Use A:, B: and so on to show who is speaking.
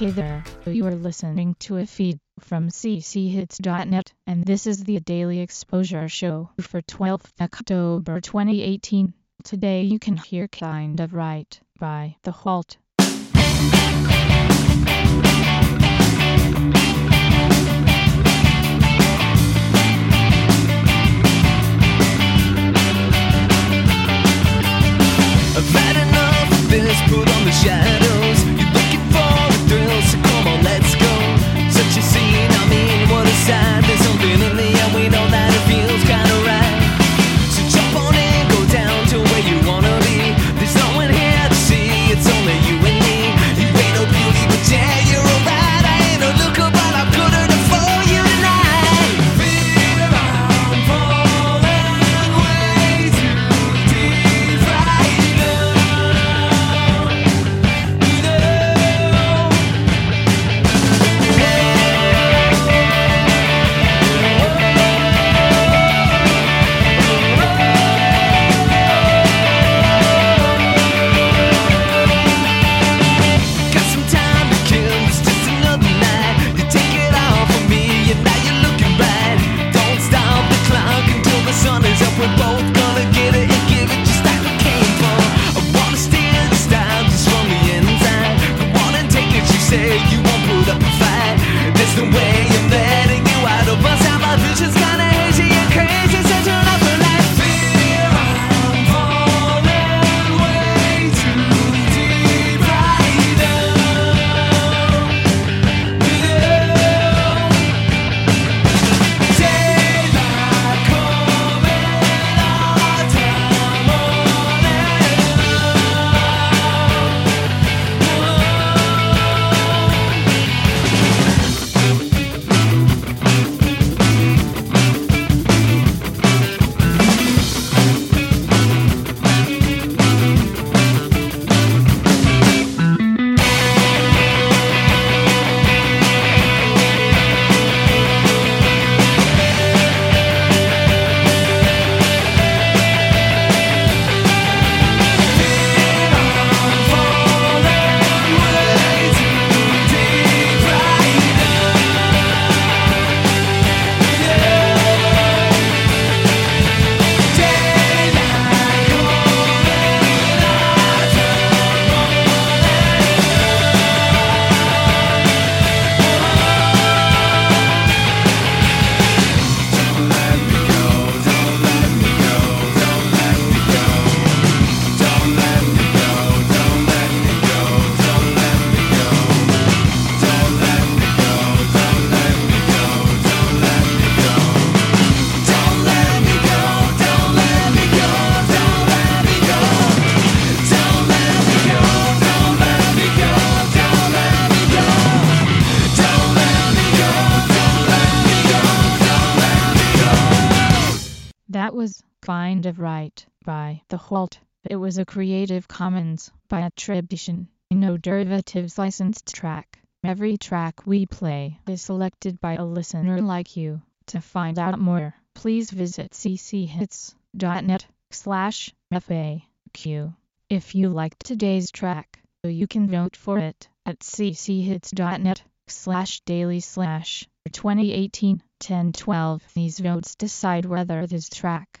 A: Hey there, you are listening to a feed from cchits.net, and this is the Daily Exposure Show for 12th October 2018. Today you can hear Kind of Right by The Halt.
B: I've had enough of this, put on the shadows.
A: Kind of Right by The Halt. It was a Creative Commons by attribution, no derivatives licensed track. Every track we play is selected by a listener like you. To find out more, please visit cchits.net slash FAQ. If you liked today's track, you can vote for it at cchits.net slash daily slash 2018 1012. These votes decide whether this track